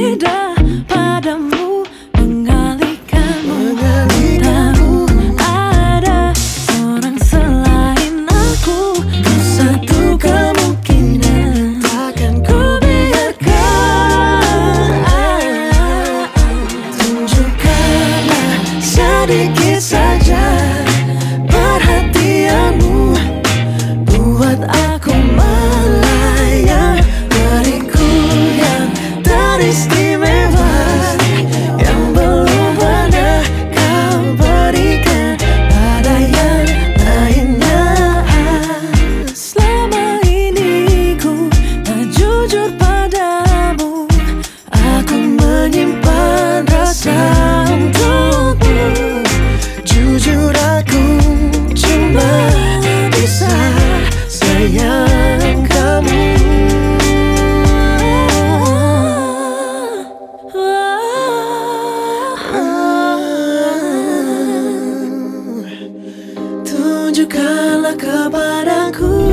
vida. Jujur aku cuma bisa sayang kamu. Tunjukkanlah kepadaku